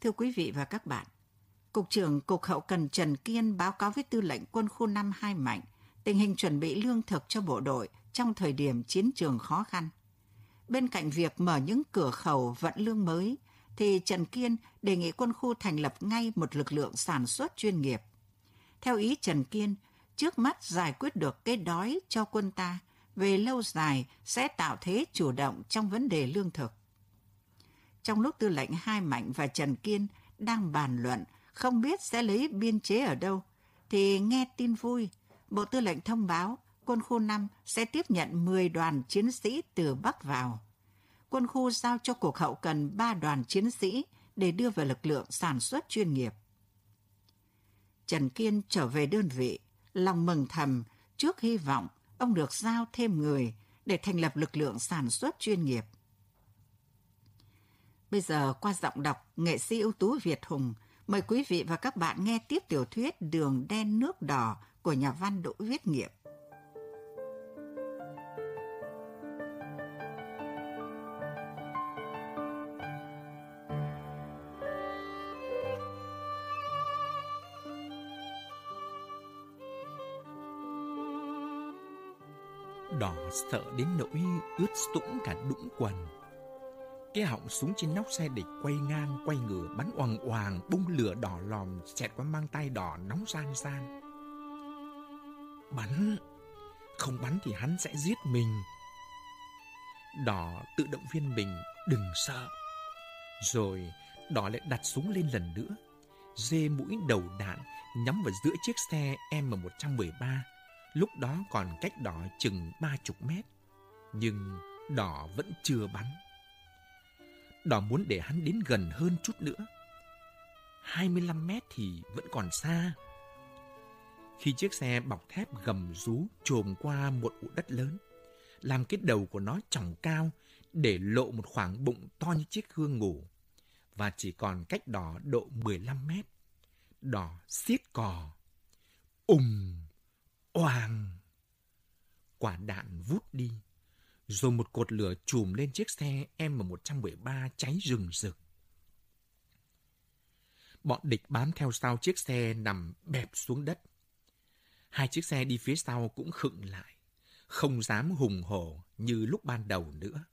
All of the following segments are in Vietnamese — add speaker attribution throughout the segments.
Speaker 1: Thưa quý vị và các bạn, Cục trưởng Cục Hậu Cần Trần Kiên báo cáo với Tư lệnh Quân khu 5 Hai Mạnh tình hình chuẩn bị lương thực cho bộ đội trong thời điểm chiến trường khó khăn. Bên cạnh việc mở những cửa khẩu vận lương mới, thì Trần Kiên đề nghị quân khu thành lập ngay một lực lượng sản xuất chuyên nghiệp. Theo ý Trần Kiên, trước mắt giải quyết được cái đói cho quân ta, về lâu dài sẽ tạo thế chủ động trong vấn đề lương thực. Trong lúc tư lệnh Hai Mạnh và Trần Kiên đang bàn luận không biết sẽ lấy biên chế ở đâu, thì nghe tin vui, Bộ Tư lệnh thông báo quân khu 5 sẽ tiếp nhận 10 đoàn chiến sĩ từ Bắc vào. Quân khu giao cho cuộc Hậu Cần 3 đoàn chiến sĩ để đưa vào lực lượng sản xuất chuyên nghiệp. Trần Kiên trở về đơn vị, lòng mừng thầm trước hy vọng ông được giao thêm người để thành lập lực lượng sản xuất chuyên nghiệp. Bây giờ qua giọng đọc nghệ sĩ ưu tú Việt Hùng, mời quý vị và các bạn nghe tiếp tiểu thuyết Đường đen nước đỏ của nhà văn Đỗ Viết Nghiệp.
Speaker 2: Đỏ sợ đến nỗi ướt sũng cả đũng quần. Cái họng súng trên nóc xe địch quay ngang, quay ngửa, bắn oằng oàng, bung lửa đỏ lòm, xẹt qua mang tay đỏ nóng san san. Bắn, không bắn thì hắn sẽ giết mình. Đỏ tự động viên mình, đừng sợ. Rồi đỏ lại đặt súng lên lần nữa, dê mũi đầu đạn nhắm vào giữa chiếc xe M113 Lúc đó còn cách đỏ chừng ba chục mét. Nhưng đỏ vẫn chưa bắn. Đỏ muốn để hắn đến gần hơn chút nữa. 25 mét thì vẫn còn xa. Khi chiếc xe bọc thép gầm rú trồm qua một ụ đất lớn, làm cái đầu của nó tròng cao để lộ một khoảng bụng to như chiếc gương ngủ, và chỉ còn cách đỏ độ 15 mét. Đỏ xiết cò. Ùng! Oàng! Quả đạn vút đi, rồi một cột lửa chùm lên chiếc xe M113 cháy rừng rực. Bọn địch bám theo sau chiếc xe nằm bẹp xuống đất. Hai chiếc xe đi phía sau cũng khựng lại, không dám hùng hổ như lúc ban đầu nữa.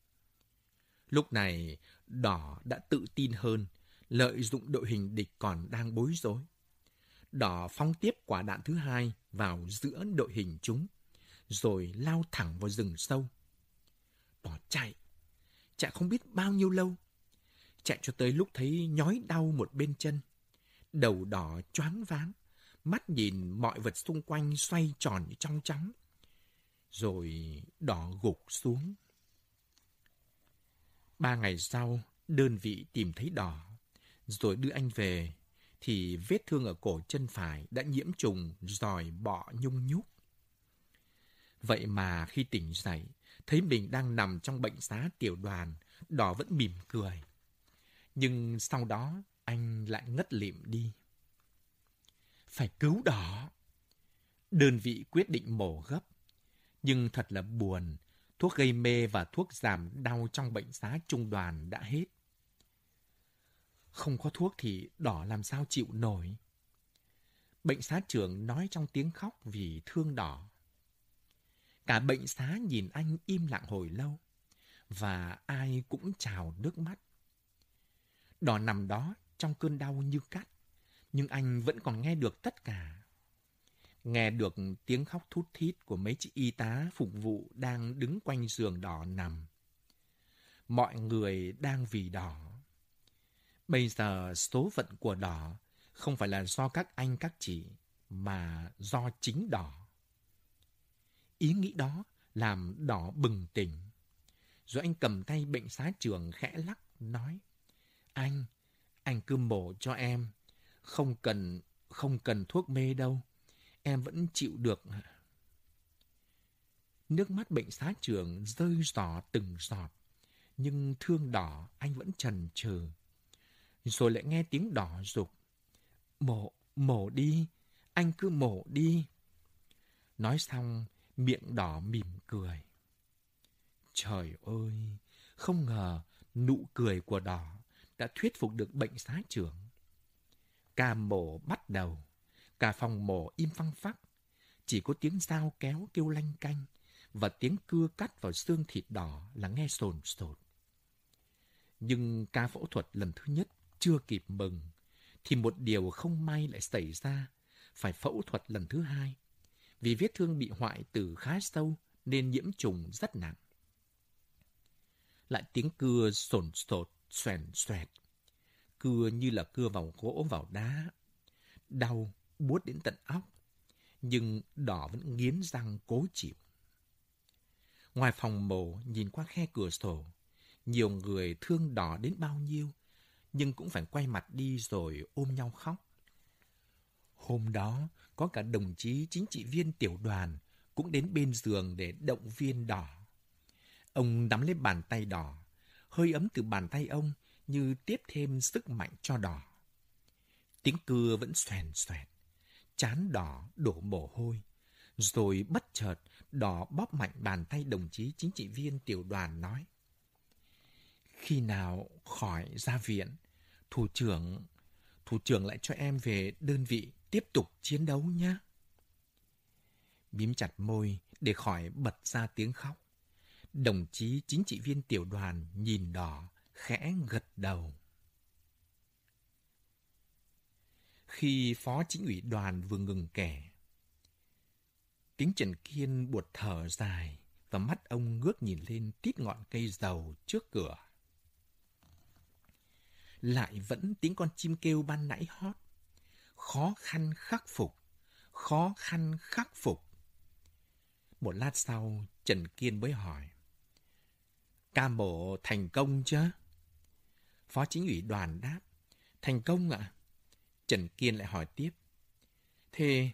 Speaker 2: Lúc này, Đỏ đã tự tin hơn, lợi dụng đội hình địch còn đang bối rối. Đỏ phóng tiếp quả đạn thứ hai vào giữa đội hình chúng, rồi lao thẳng vào rừng sâu bỏ chạy, chạy không biết bao nhiêu lâu. Chạy cho tới lúc thấy nhói đau một bên chân. Đầu đỏ choáng váng, mắt nhìn mọi vật xung quanh xoay tròn như trong trắng, Rồi đỏ gục xuống. Ba ngày sau, đơn vị tìm thấy đỏ, rồi đưa anh về thì vết thương ở cổ chân phải đã nhiễm trùng giòi bọ nhung nhúc. Vậy mà khi tỉnh dậy, thấy mình đang nằm trong bệnh xá tiểu đoàn, đỏ vẫn mỉm cười. Nhưng sau đó anh lại ngất lịm đi. Phải cứu đỏ. Đơn vị quyết định mổ gấp. Nhưng thật là buồn, thuốc gây mê và thuốc giảm đau trong bệnh xá trung đoàn đã hết. Không có thuốc thì đỏ làm sao chịu nổi. Bệnh xá trưởng nói trong tiếng khóc vì thương đỏ. Cả bệnh xá nhìn anh im lặng hồi lâu, và ai cũng trào nước mắt. Đỏ nằm đó trong cơn đau như cắt, nhưng anh vẫn còn nghe được tất cả. Nghe được tiếng khóc thút thít của mấy chị y tá phục vụ đang đứng quanh giường đỏ nằm. Mọi người đang vì đỏ Bây giờ số phận của đỏ không phải là do các anh các chị, mà do chính đỏ. Ý nghĩ đó làm đỏ bừng tỉnh. Rồi anh cầm tay bệnh xá trường khẽ lắc, nói, Anh, anh cứ mổ cho em, không cần, không cần thuốc mê đâu, em vẫn chịu được. Nước mắt bệnh xá trường rơi giỏ từng giọt, nhưng thương đỏ anh vẫn trần trừ rồi lại nghe tiếng đỏ rục. Mổ, mổ đi, anh cứ mổ đi. Nói xong, miệng đỏ mỉm cười. Trời ơi, không ngờ nụ cười của đỏ đã thuyết phục được bệnh xá trưởng. Ca mổ bắt đầu, cả phòng mổ im phăng phắc, chỉ có tiếng dao kéo kêu lanh canh và tiếng cưa cắt vào xương thịt đỏ là nghe sồn sột. Nhưng ca phẫu thuật lần thứ nhất chưa kịp mừng, thì một điều không may lại xảy ra, phải phẫu thuật lần thứ hai. Vì vết thương bị hoại tử khá sâu nên nhiễm trùng rất nặng. Lại tiếng cưa sồn sột, xoèn xoẹt. Cưa như là cưa vào gỗ vào đá. Đau, buốt đến tận óc. Nhưng đỏ vẫn nghiến răng cố chịu. Ngoài phòng mổ, nhìn qua khe cửa sổ, nhiều người thương đỏ đến bao nhiêu, nhưng cũng phải quay mặt đi rồi ôm nhau khóc. Hôm đó, có cả đồng chí chính trị viên tiểu đoàn cũng đến bên giường để động viên đỏ. Ông nắm lấy bàn tay đỏ, hơi ấm từ bàn tay ông như tiếp thêm sức mạnh cho đỏ. Tiếng cưa vẫn xoèn xoẹt, chán đỏ đổ mồ hôi. Rồi bất chợt, đỏ bóp mạnh bàn tay đồng chí chính trị viên tiểu đoàn nói. Khi nào khỏi ra viện, thủ trưởng, thủ trưởng lại cho em về đơn vị tiếp tục chiến đấu nhé. Bím chặt môi để khỏi bật ra tiếng khóc. Đồng chí chính trị viên tiểu đoàn nhìn đỏ, khẽ gật đầu. Khi phó chính ủy đoàn vừa ngừng kể, tiếng Trần Kiên buột thở dài và mắt ông ngước nhìn lên tít ngọn cây dầu trước cửa. Lại vẫn tiếng con chim kêu ban nãy hót. Khó khăn khắc phục, khó khăn khắc phục. Một lát sau, Trần Kiên mới hỏi. Ca mổ thành công chứ? Phó chính ủy đoàn đáp. Thành công ạ. Trần Kiên lại hỏi tiếp. Thế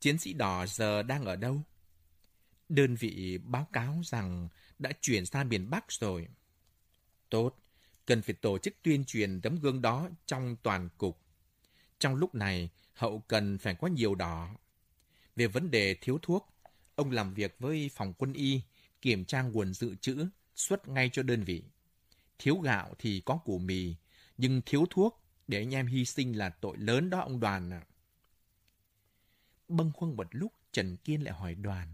Speaker 2: chiến sĩ đỏ giờ đang ở đâu? Đơn vị báo cáo rằng đã chuyển sang miền Bắc rồi. Tốt, cần phải tổ chức tuyên truyền tấm gương đó trong toàn cục. Trong lúc này, hậu cần phải có nhiều đỏ. Về vấn đề thiếu thuốc, ông làm việc với phòng quân y, kiểm tra nguồn dự trữ, xuất ngay cho đơn vị. Thiếu gạo thì có củ mì, nhưng thiếu thuốc để anh em hy sinh là tội lớn đó ông đoàn ạ. Bâng khuâng một lúc, Trần Kiên lại hỏi đoàn.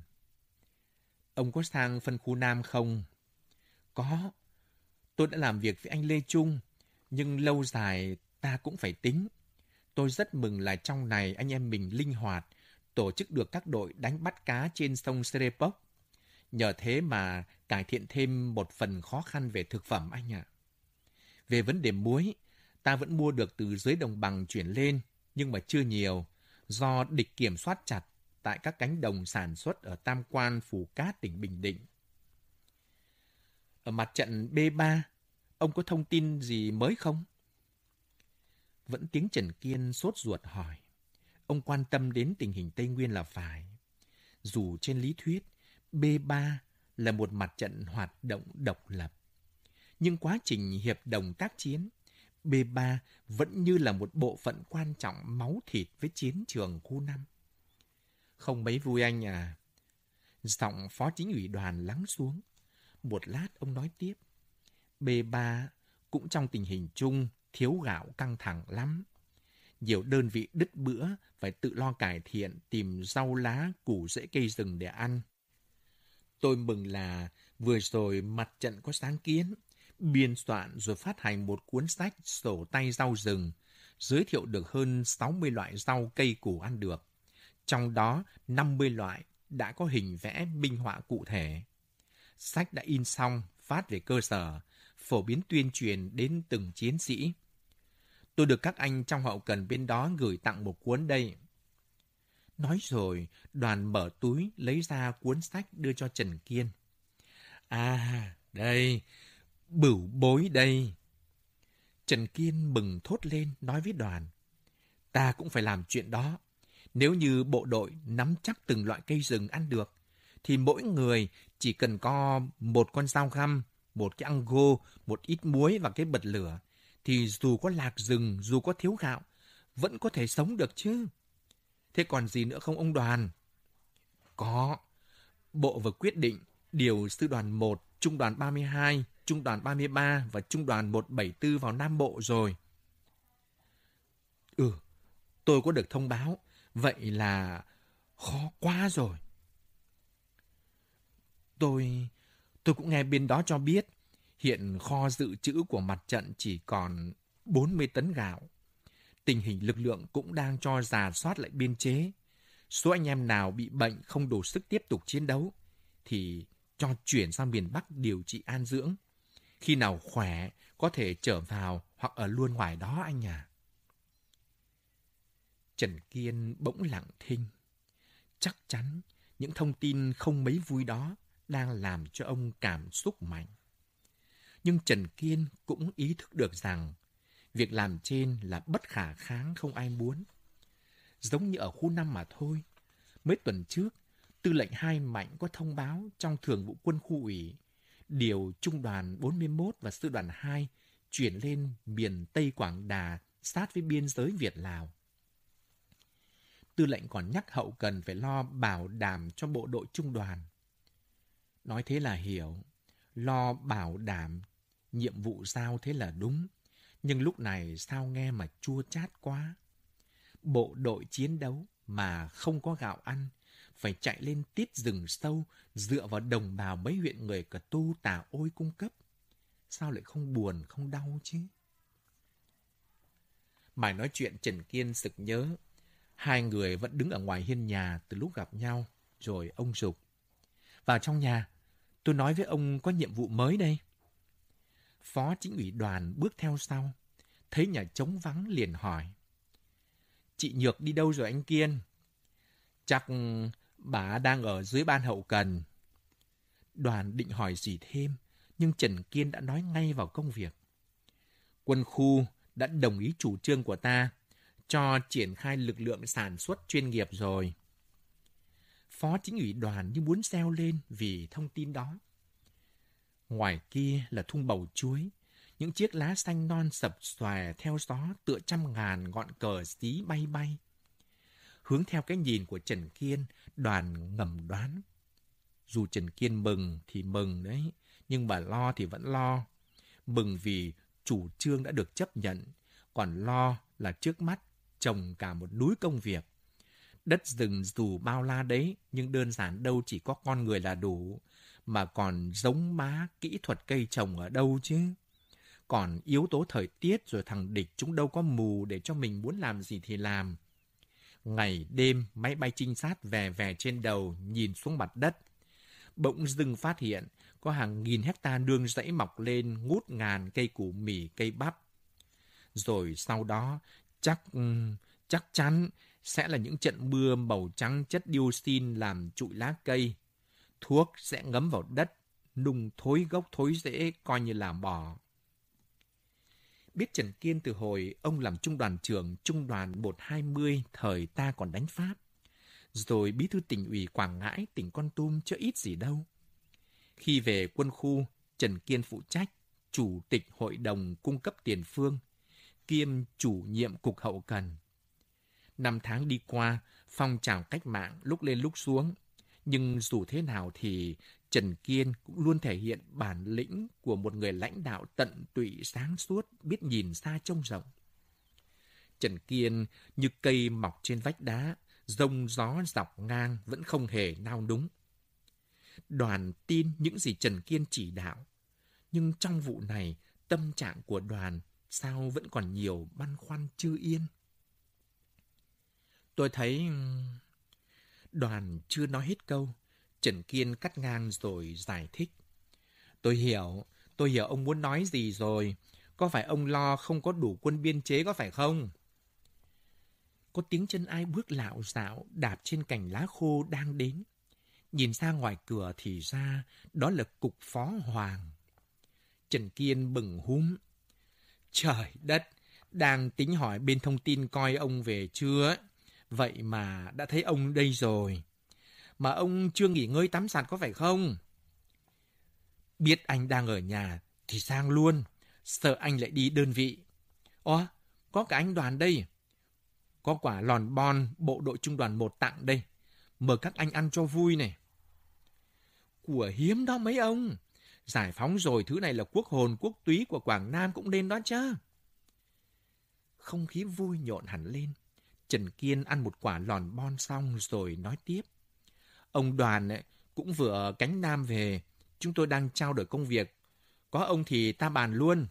Speaker 2: Ông có sang phân khu Nam không? Có. Tôi đã làm việc với anh Lê Trung, nhưng lâu dài ta cũng phải tính. Tôi rất mừng là trong này anh em mình linh hoạt, tổ chức được các đội đánh bắt cá trên sông Serepok. Nhờ thế mà cải thiện thêm một phần khó khăn về thực phẩm anh ạ. Về vấn đề muối, ta vẫn mua được từ dưới đồng bằng chuyển lên, nhưng mà chưa nhiều, do địch kiểm soát chặt tại các cánh đồng sản xuất ở Tam Quan, Phù Cát, tỉnh Bình Định. Ở mặt trận B3, ông có thông tin gì mới không? Vẫn tiếng Trần Kiên sốt ruột hỏi. Ông quan tâm đến tình hình Tây Nguyên là phải. Dù trên lý thuyết, B3 là một mặt trận hoạt động độc lập. Nhưng quá trình hiệp đồng tác chiến, B3 vẫn như là một bộ phận quan trọng máu thịt với chiến trường khu 5. Không mấy vui anh à. Giọng phó chính ủy đoàn lắng xuống. Một lát ông nói tiếp. B3 cũng trong tình hình chung thiếu gạo căng thẳng lắm. Nhiều đơn vị đứt bữa phải tự lo cải thiện tìm rau lá, củ rễ cây rừng để ăn. Tôi mừng là vừa rồi mặt trận có sáng kiến, biên soạn rồi phát hành một cuốn sách sổ tay rau rừng, giới thiệu được hơn 60 loại rau cây củ ăn được. Trong đó 50 loại đã có hình vẽ minh họa cụ thể. Sách đã in xong, phát về cơ sở, phổ biến tuyên truyền đến từng chiến sĩ. Tôi được các anh trong hậu cần bên đó gửi tặng một cuốn đây. Nói rồi, đoàn mở túi lấy ra cuốn sách đưa cho Trần Kiên. À, đây, bửu bối đây. Trần Kiên mừng thốt lên nói với đoàn. Ta cũng phải làm chuyện đó. Nếu như bộ đội nắm chắc từng loại cây rừng ăn được, thì mỗi người chỉ cần có một con dao găm, một cái ăn gô, một ít muối và cái bật lửa, thì dù có lạc rừng, dù có thiếu gạo, vẫn có thể sống được chứ. Thế còn gì nữa không ông đoàn? Có. Bộ vừa quyết định điều sư đoàn 1, trung đoàn 32 trung đoàn 33 và trung đoàn 174 vào Nam Bộ rồi. Ừ, tôi có được thông báo. Vậy là khó quá rồi. Tôi, tôi cũng nghe bên đó cho biết, hiện kho dự trữ của mặt trận chỉ còn 40 tấn gạo. Tình hình lực lượng cũng đang cho giả soát lại biên chế. Số anh em nào bị bệnh không đủ sức tiếp tục chiến đấu thì cho chuyển sang miền Bắc điều trị an dưỡng. Khi nào khỏe, có thể trở vào hoặc ở luôn ngoài đó anh à. Trần Kiên bỗng lặng thinh. Chắc chắn những thông tin không mấy vui đó đang làm cho ông cảm xúc mạnh. Nhưng Trần Kiên cũng ý thức được rằng việc làm trên là bất khả kháng không ai muốn. Giống như ở khu năm mà thôi. Mấy tuần trước, tư lệnh hai mạnh có thông báo trong thường vụ quân khu ủy điều trung đoàn 41 và sư đoàn 2 chuyển lên miền Tây Quảng Đà sát với biên giới Việt-Lào. Tư lệnh còn nhắc hậu cần phải lo bảo đảm cho bộ đội trung đoàn. Nói thế là hiểu, lo bảo đảm, nhiệm vụ giao thế là đúng. Nhưng lúc này sao nghe mà chua chát quá. Bộ đội chiến đấu mà không có gạo ăn, phải chạy lên tiết rừng sâu, dựa vào đồng bào mấy huyện người cờ tu tà ôi cung cấp. Sao lại không buồn, không đau chứ? Mày nói chuyện Trần Kiên sực nhớ. Hai người vẫn đứng ở ngoài hiên nhà từ lúc gặp nhau, rồi ông dục Vào trong nhà, tôi nói với ông có nhiệm vụ mới đây. Phó chính ủy đoàn bước theo sau, thấy nhà trống vắng liền hỏi. Chị Nhược đi đâu rồi anh Kiên? Chắc bà đang ở dưới ban hậu cần. Đoàn định hỏi gì thêm, nhưng Trần Kiên đã nói ngay vào công việc. Quân khu đã đồng ý chủ trương của ta cho triển khai lực lượng sản xuất chuyên nghiệp rồi. Phó chính ủy đoàn như muốn reo lên vì thông tin đó. Ngoài kia là thung bầu chuối, những chiếc lá xanh non sập xòe theo gió tựa trăm ngàn ngọn cờ xí bay bay. Hướng theo cái nhìn của Trần Kiên, đoàn ngầm đoán. Dù Trần Kiên mừng thì mừng đấy, nhưng bà lo thì vẫn lo. Mừng vì chủ trương đã được chấp nhận, còn lo là trước mắt trồng cả một núi công việc. Đất rừng dù bao la đấy, nhưng đơn giản đâu chỉ có con người là đủ, mà còn giống má, kỹ thuật cây trồng ở đâu chứ. Còn yếu tố thời tiết rồi thằng địch chúng đâu có mù để cho mình muốn làm gì thì làm. Ngày đêm máy bay trinh sát về về trên đầu nhìn xuống mặt đất. Bỗng dưng phát hiện có hàng nghìn hecta nương rẫy mọc lên ngút ngàn cây củ mì, cây bắp. Rồi sau đó chắc chắc chắn sẽ là những trận mưa màu trắng chất dioxin làm trụi lá cây. Thuốc sẽ ngấm vào đất, nung thối gốc thối rễ coi như là bỏ. Biết Trần Kiên từ hồi ông làm trung đoàn trưởng trung đoàn 120 thời ta còn đánh Pháp. Rồi bí thư tỉnh ủy Quảng Ngãi, tỉnh Con Tum chưa ít gì đâu. Khi về quân khu, Trần Kiên phụ trách chủ tịch hội đồng cung cấp tiền phương, kiêm chủ nhiệm cục hậu cần. Năm tháng đi qua, phong trào cách mạng lúc lên lúc xuống. Nhưng dù thế nào thì Trần Kiên cũng luôn thể hiện bản lĩnh của một người lãnh đạo tận tụy sáng suốt, biết nhìn xa trông rộng. Trần Kiên như cây mọc trên vách đá, rông gió dọc ngang vẫn không hề nao núng. Đoàn tin những gì Trần Kiên chỉ đạo. Nhưng trong vụ này, tâm trạng của đoàn sao vẫn còn nhiều băn khoăn chưa yên. Tôi thấy đoàn chưa nói hết câu Trần Kiên cắt ngang rồi giải thích. Tôi hiểu, tôi hiểu ông muốn nói gì rồi. Có phải ông lo không có đủ quân biên chế có phải không? Có tiếng chân ai bước lạo xạo đạp trên cành lá khô đang đến. Nhìn ra ngoài cửa thì ra đó là cục phó hoàng. Trần Kiên bừng húm. Trời đất, đang tính hỏi bên thông tin coi ông về chưa? Vậy mà đã thấy ông đây rồi mà ông chưa nghỉ ngơi tắm giặt có phải không? Biết anh đang ở nhà thì sang luôn, sợ anh lại đi đơn vị. Ồ, có cả anh đoàn đây. Có quả lòn bon bộ đội trung đoàn một tặng đây. Mời các anh ăn cho vui này. Của hiếm đó mấy ông. Giải phóng rồi thứ này là quốc hồn quốc túy của Quảng Nam cũng nên đó chứ. Không khí vui nhộn hẳn lên. Trần Kiên ăn một quả lòn bon xong rồi nói tiếp. Ông đoàn ấy, cũng vừa cánh Nam về. Chúng tôi đang trao đổi công việc. Có ông thì ta bàn luôn.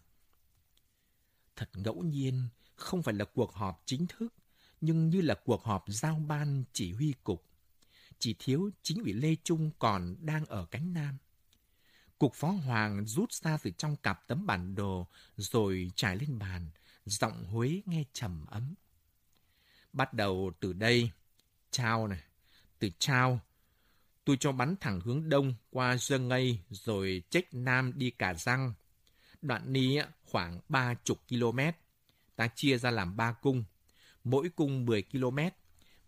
Speaker 2: Thật ngẫu nhiên, không phải là cuộc họp chính thức, nhưng như là cuộc họp giao ban chỉ huy cục. Chỉ thiếu chính ủy Lê Trung còn đang ở cánh Nam. Cục phó Hoàng rút ra từ trong cặp tấm bản đồ rồi trải lên bàn, giọng Huế nghe trầm ấm. Bắt đầu từ đây, trao này, từ trao, tôi cho bắn thẳng hướng đông qua Dương Ngây rồi trách nam đi cả răng. Đoạn ni khoảng ba chục km, ta chia ra làm ba cung, mỗi cung 10 km,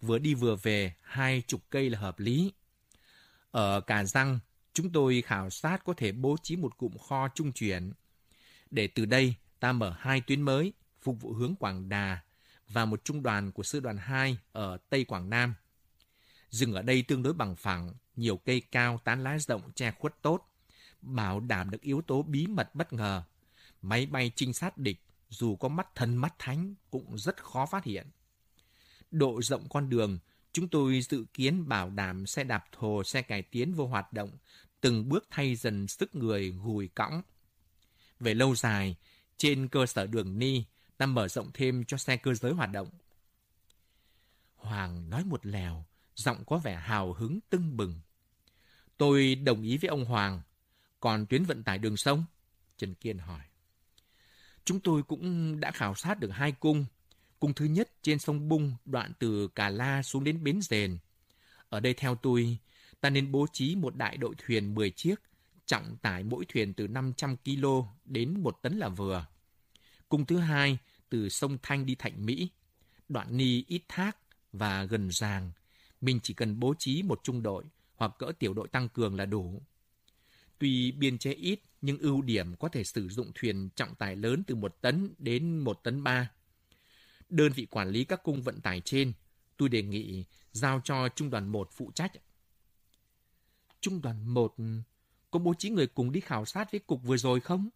Speaker 2: vừa đi vừa về hai chục cây là hợp lý. Ở cà răng, chúng tôi khảo sát có thể bố trí một cụm kho trung chuyển. Để từ đây ta mở hai tuyến mới, phục vụ hướng Quảng Đà và một trung đoàn của sư đoàn 2 ở Tây Quảng Nam. Rừng ở đây tương đối bằng phẳng, nhiều cây cao tán lá rộng che khuất tốt, bảo đảm được yếu tố bí mật bất ngờ. Máy bay trinh sát địch dù có mắt thần mắt thánh cũng rất khó phát hiện. Độ rộng con đường, chúng tôi dự kiến bảo đảm xe đạp thồ, xe cải tiến vô hoạt động, từng bước thay dần sức người gùi cõng. Về lâu dài, trên cơ sở đường ni, ta mở rộng thêm cho xe cơ giới hoạt động. Hoàng nói một lèo, giọng có vẻ hào hứng tưng bừng. Tôi đồng ý với ông Hoàng, còn tuyến vận tải đường sông? Trần Kiên hỏi. Chúng tôi cũng đã khảo sát được hai cung. Cung thứ nhất trên sông Bung, đoạn từ Cà La xuống đến Bến Dền. Ở đây theo tôi, ta nên bố trí một đại đội thuyền 10 chiếc, trọng tải mỗi thuyền từ 500 kg đến 1 tấn là vừa. Cung thứ hai từ sông Thanh đi Thạnh Mỹ, đoạn ni ít thác và gần ràng. Mình chỉ cần bố trí một trung đội hoặc cỡ tiểu đội tăng cường là đủ. Tuy biên chế ít, nhưng ưu điểm có thể sử dụng thuyền trọng tải lớn từ 1 tấn đến 1 tấn 3. Đơn vị quản lý các cung vận tải trên, tôi đề nghị giao cho Trung đoàn 1 phụ trách. Trung đoàn 1 có bố trí người cùng đi khảo sát với cục vừa rồi không?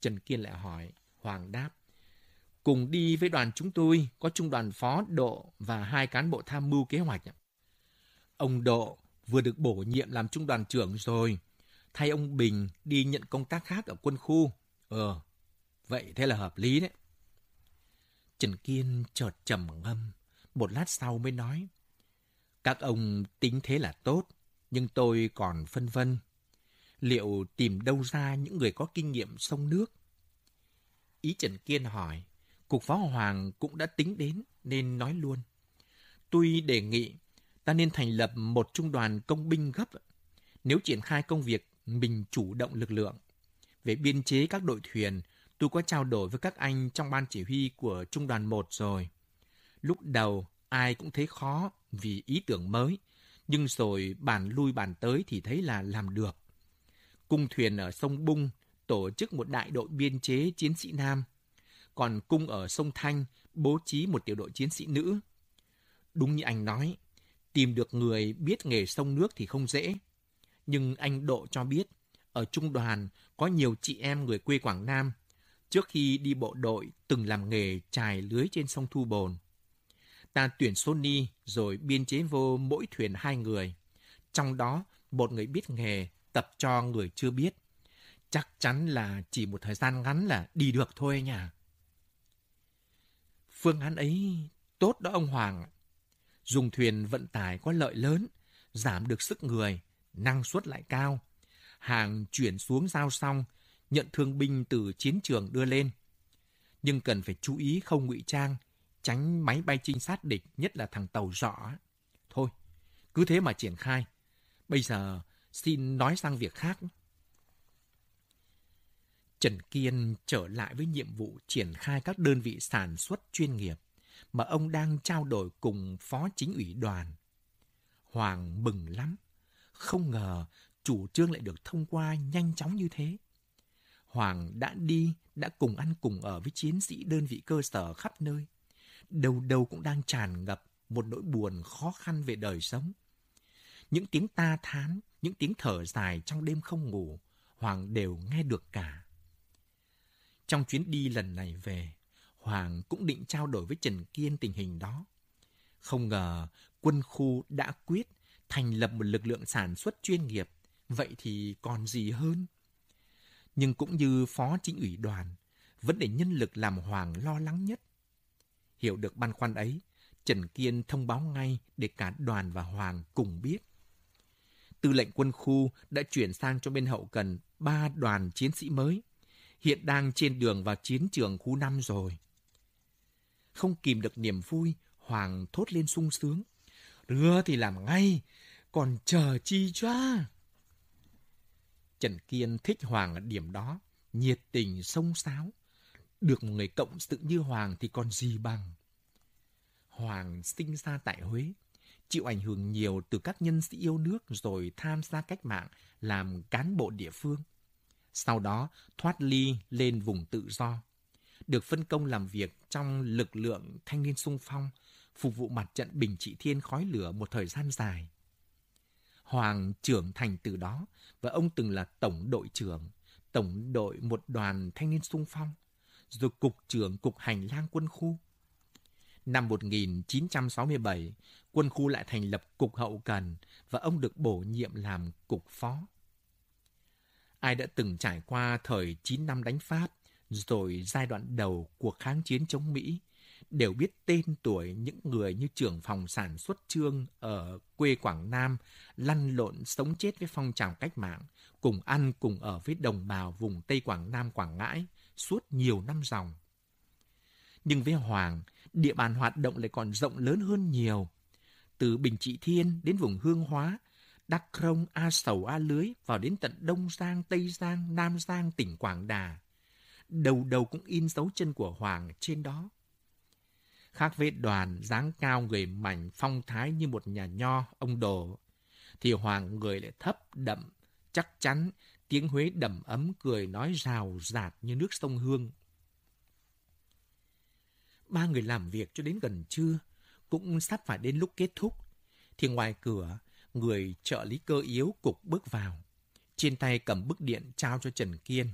Speaker 2: Trần Kiên lại hỏi. Hoàng đáp. Cùng đi với đoàn chúng tôi có trung đoàn phó Độ và hai cán bộ tham mưu kế hoạch. Ông Độ vừa được bổ nhiệm làm trung đoàn trưởng rồi. Thay ông Bình đi nhận công tác khác ở quân khu. Ờ, vậy thế là hợp lý đấy. Trần Kiên chợt trầm ngâm, một lát sau mới nói. Các ông tính thế là tốt, nhưng tôi còn phân vân. Liệu tìm đâu ra những người có kinh nghiệm sông nước Ý Trần Kiên hỏi, Cục Phó Hoàng cũng đã tính đến nên nói luôn. Tuy đề nghị ta nên thành lập một trung đoàn công binh gấp. Nếu triển khai công việc, mình chủ động lực lượng. Về biên chế các đội thuyền, tôi có trao đổi với các anh trong ban chỉ huy của trung đoàn 1 rồi. Lúc đầu, ai cũng thấy khó vì ý tưởng mới, nhưng rồi bàn lui bàn tới thì thấy là làm được. Cung thuyền ở sông Bung tổ chức một đại đội biên chế chiến sĩ nam, còn cung ở sông Thanh bố trí một tiểu đội chiến sĩ nữ. Đúng như anh nói, tìm được người biết nghề sông nước thì không dễ. Nhưng anh Độ cho biết, ở trung đoàn có nhiều chị em người quê Quảng Nam, trước khi đi bộ đội từng làm nghề trài lưới trên sông Thu Bồn. Ta tuyển Sony rồi biên chế vô mỗi thuyền hai người. Trong đó, một người biết nghề tập cho người chưa biết chắc chắn là chỉ một thời gian ngắn là đi được thôi nhỉ. Phương án ấy tốt đó ông Hoàng. Dùng thuyền vận tải có lợi lớn, giảm được sức người, năng suất lại cao. Hàng chuyển xuống giao xong, nhận thương binh từ chiến trường đưa lên. Nhưng cần phải chú ý không ngụy trang, tránh máy bay trinh sát địch, nhất là thằng tàu rõ. Thôi, cứ thế mà triển khai. Bây giờ xin nói sang việc khác. Trần Kiên trở lại với nhiệm vụ triển khai các đơn vị sản xuất chuyên nghiệp mà ông đang trao đổi cùng phó chính ủy đoàn. Hoàng mừng lắm, không ngờ chủ trương lại được thông qua nhanh chóng như thế. Hoàng đã đi, đã cùng ăn cùng ở với chiến sĩ đơn vị cơ sở khắp nơi. Đầu đầu cũng đang tràn ngập một nỗi buồn khó khăn về đời sống. Những tiếng ta thán, những tiếng thở dài trong đêm không ngủ, Hoàng đều nghe được cả. Trong chuyến đi lần này về, Hoàng cũng định trao đổi với Trần Kiên tình hình đó. Không ngờ quân khu đã quyết thành lập một lực lượng sản xuất chuyên nghiệp, vậy thì còn gì hơn? Nhưng cũng như phó chính ủy đoàn, vấn đề nhân lực làm Hoàng lo lắng nhất. Hiểu được băn khoăn ấy, Trần Kiên thông báo ngay để cả đoàn và Hoàng cùng biết. Tư lệnh quân khu đã chuyển sang cho bên hậu cần ba đoàn chiến sĩ mới, hiện đang trên đường vào chiến trường khu năm rồi. Không kìm được niềm vui, Hoàng thốt lên sung sướng. Đưa thì làm ngay, còn chờ chi cho? Trần Kiên thích Hoàng ở điểm đó, nhiệt tình sông sáo. Được một người cộng sự như Hoàng thì còn gì bằng. Hoàng sinh ra tại Huế, chịu ảnh hưởng nhiều từ các nhân sĩ yêu nước rồi tham gia cách mạng làm cán bộ địa phương. Sau đó thoát ly lên vùng tự do. Được phân công làm việc trong lực lượng thanh niên sung phong, phục vụ mặt trận bình trị thiên khói lửa một thời gian dài. Hoàng trưởng thành từ đó và ông từng là tổng đội trưởng, tổng đội một đoàn thanh niên sung phong, rồi cục trưởng cục hành lang quân khu. Năm 1967, quân khu lại thành lập cục hậu cần và ông được bổ nhiệm làm cục phó. Ai đã từng trải qua thời 9 năm đánh Pháp, rồi giai đoạn đầu cuộc kháng chiến chống Mỹ, đều biết tên tuổi những người như trưởng phòng sản xuất trương ở quê Quảng Nam, lăn lộn sống chết với phong trào cách mạng, cùng ăn cùng ở với đồng bào vùng Tây Quảng Nam Quảng Ngãi suốt nhiều năm dòng. Nhưng với Hoàng, địa bàn hoạt động lại còn rộng lớn hơn nhiều. Từ Bình Trị Thiên đến vùng Hương Hóa, Đắk Krông, A Sầu, A Lưới vào đến tận Đông Giang, Tây Giang, Nam Giang, tỉnh Quảng Đà. Đầu đầu cũng in dấu chân của Hoàng trên đó. Khác với đoàn dáng cao người mảnh phong thái như một nhà nho, ông đồ, thì Hoàng người lại thấp, đậm, chắc chắn, tiếng Huế đầm ấm cười nói rào rạt như nước sông Hương. Ba người làm việc cho đến gần trưa, cũng sắp phải đến lúc kết thúc, thì ngoài cửa, người trợ lý cơ yếu cục bước vào. Trên tay cầm bức điện trao cho Trần Kiên.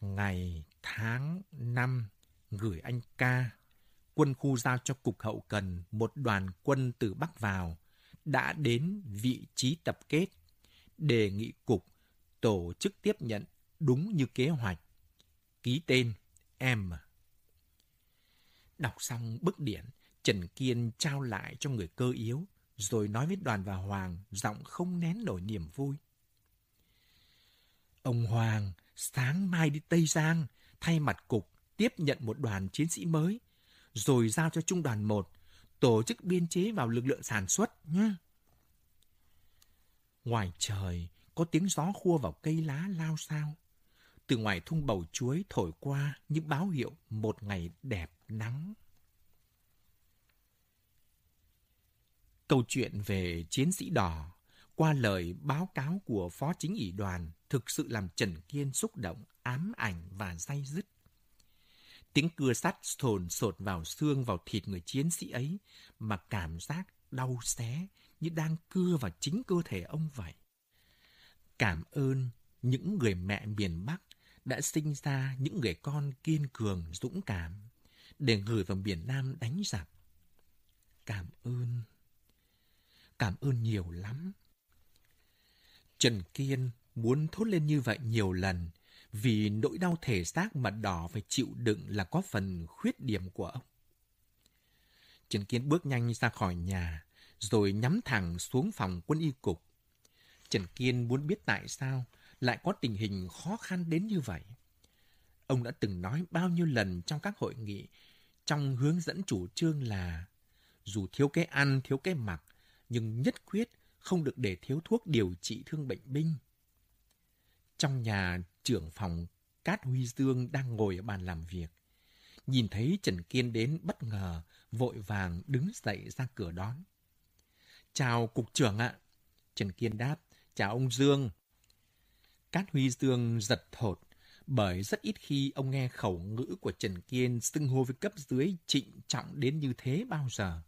Speaker 2: Ngày, tháng, năm, gửi anh ca. Quân khu giao cho cục hậu cần một đoàn quân từ Bắc vào, đã đến vị trí tập kết. Đề nghị cục tổ chức tiếp nhận đúng như kế hoạch. Ký tên em. Đọc xong bức điện, Trần Kiên trao lại cho người cơ yếu, rồi nói với đoàn và Hoàng, giọng không nén nổi niềm vui. Ông Hoàng, sáng mai đi Tây Giang, thay mặt cục, tiếp nhận một đoàn chiến sĩ mới, rồi giao cho trung đoàn 1, tổ chức biên chế vào lực lượng sản xuất nhé. Ngoài trời, có tiếng gió khua vào cây lá lao sao. Từ ngoài thung bầu chuối thổi qua những báo hiệu một ngày đẹp nắng. Câu chuyện về chiến sĩ đỏ qua lời báo cáo của Phó Chính ủy đoàn thực sự làm Trần Kiên xúc động, ám ảnh và day dứt. Tiếng cưa sắt thồn sột vào xương vào thịt người chiến sĩ ấy mà cảm giác đau xé như đang cưa vào chính cơ thể ông vậy. Cảm ơn những người mẹ miền Bắc đã sinh ra những người con kiên cường, dũng cảm để gửi vào miền Nam đánh giặc. Cảm ơn. Cảm ơn nhiều lắm. Trần Kiên muốn thốt lên như vậy nhiều lần vì nỗi đau thể xác mà đỏ phải chịu đựng là có phần khuyết điểm của ông. Trần Kiên bước nhanh ra khỏi nhà, rồi nhắm thẳng xuống phòng quân y cục. Trần Kiên muốn biết tại sao lại có tình hình khó khăn đến như vậy. Ông đã từng nói bao nhiêu lần trong các hội nghị, trong hướng dẫn chủ trương là dù thiếu cái ăn, thiếu cái mặc, nhưng nhất quyết không được để thiếu thuốc điều trị thương bệnh binh. Trong nhà trưởng phòng Cát Huy Dương đang ngồi ở bàn làm việc. Nhìn thấy Trần Kiên đến bất ngờ, vội vàng đứng dậy ra cửa đón. Chào cục trưởng ạ. Trần Kiên đáp, chào ông Dương. Cát Huy Dương giật thột, bởi rất ít khi ông nghe khẩu ngữ của Trần Kiên xưng hô với cấp dưới trịnh trọng đến như thế bao giờ.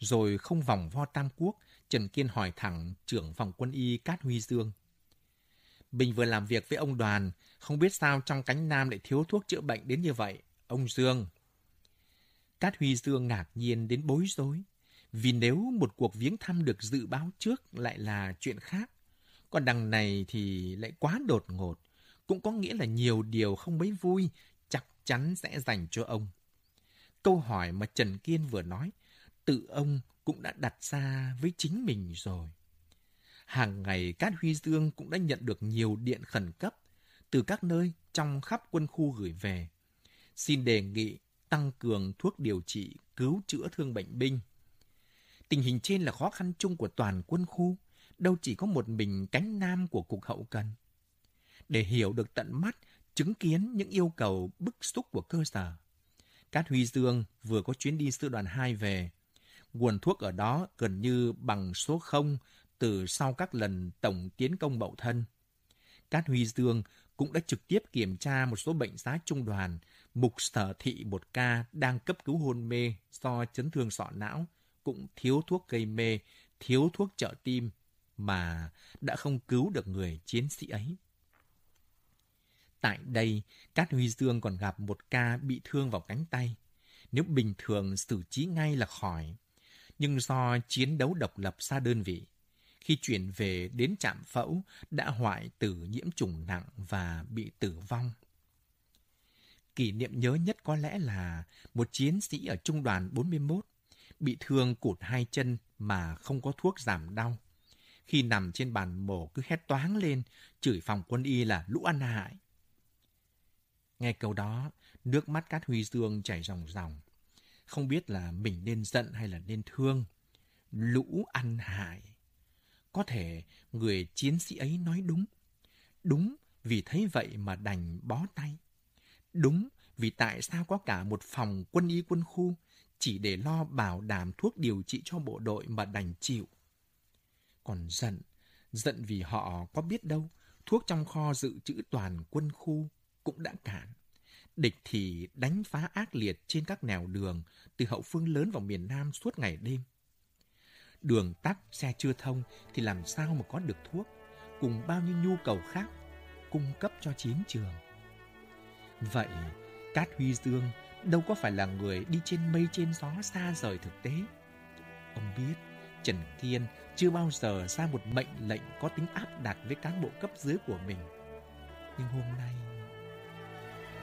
Speaker 2: Rồi không vòng vo Tam Quốc, Trần Kiên hỏi thẳng trưởng phòng quân y Cát Huy Dương. Bình vừa làm việc với ông Đoàn, không biết sao trong cánh Nam lại thiếu thuốc chữa bệnh đến như vậy. Ông Dương. Cát Huy Dương ngạc nhiên đến bối rối. Vì nếu một cuộc viếng thăm được dự báo trước lại là chuyện khác, còn đằng này thì lại quá đột ngột, cũng có nghĩa là nhiều điều không mấy vui chắc chắn sẽ dành cho ông. Câu hỏi mà Trần Kiên vừa nói, tự ông cũng đã đặt ra với chính mình rồi. Hàng ngày Cát Huy Dương cũng đã nhận được nhiều điện khẩn cấp từ các nơi trong khắp quân khu gửi về. Xin đề nghị tăng cường thuốc điều trị cứu chữa thương bệnh binh. Tình hình trên là khó khăn chung của toàn quân khu, đâu chỉ có một mình cánh nam của Cục Hậu Cần. Để hiểu được tận mắt, chứng kiến những yêu cầu bức xúc của cơ sở. Cát Huy Dương vừa có chuyến đi sư đoàn 2 về. Nguồn thuốc ở đó gần như bằng số 0 từ sau các lần tổng tiến công bậu thân. Cát Huy Dương cũng đã trực tiếp kiểm tra một số bệnh xá trung đoàn, mục sở thị một ca đang cấp cứu hôn mê do chấn thương sọ não, cũng thiếu thuốc gây mê, thiếu thuốc trợ tim, mà đã không cứu được người chiến sĩ ấy. Tại đây, Cát Huy Dương còn gặp một ca bị thương vào cánh tay. Nếu bình thường xử trí ngay là khỏi, nhưng do chiến đấu độc lập xa đơn vị, khi chuyển về đến trạm phẫu đã hoại tử nhiễm trùng nặng và bị tử vong. Kỷ niệm nhớ nhất có lẽ là một chiến sĩ ở trung đoàn 41 bị thương cụt hai chân mà không có thuốc giảm đau. Khi nằm trên bàn mổ cứ hét toáng lên, chửi phòng quân y là lũ ăn hại. Nghe câu đó, nước mắt Cát Huy Dương chảy ròng ròng. Không biết là mình nên giận hay là nên thương. Lũ ăn hại. Có thể người chiến sĩ ấy nói đúng. Đúng vì thấy vậy mà đành bó tay. Đúng vì tại sao có cả một phòng quân y quân khu chỉ để lo bảo đảm thuốc điều trị cho bộ đội mà đành chịu. Còn giận, giận vì họ có biết đâu, thuốc trong kho dự trữ toàn quân khu cũng đã cạn. Địch thì đánh phá ác liệt trên các nẻo đường từ hậu phương lớn vào miền Nam suốt ngày đêm. Đường tắt, xe chưa thông thì làm sao mà có được thuốc, cùng bao nhiêu nhu cầu khác cung cấp cho chiến trường. Vậy, Cát Huy Dương đâu có phải là người đi trên mây trên gió xa rời thực tế. Ông biết, Trần Kiên chưa bao giờ ra một mệnh lệnh có tính áp đặt với cán bộ cấp dưới của mình. Nhưng hôm nay,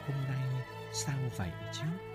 Speaker 2: hôm nay sao vậy chứ?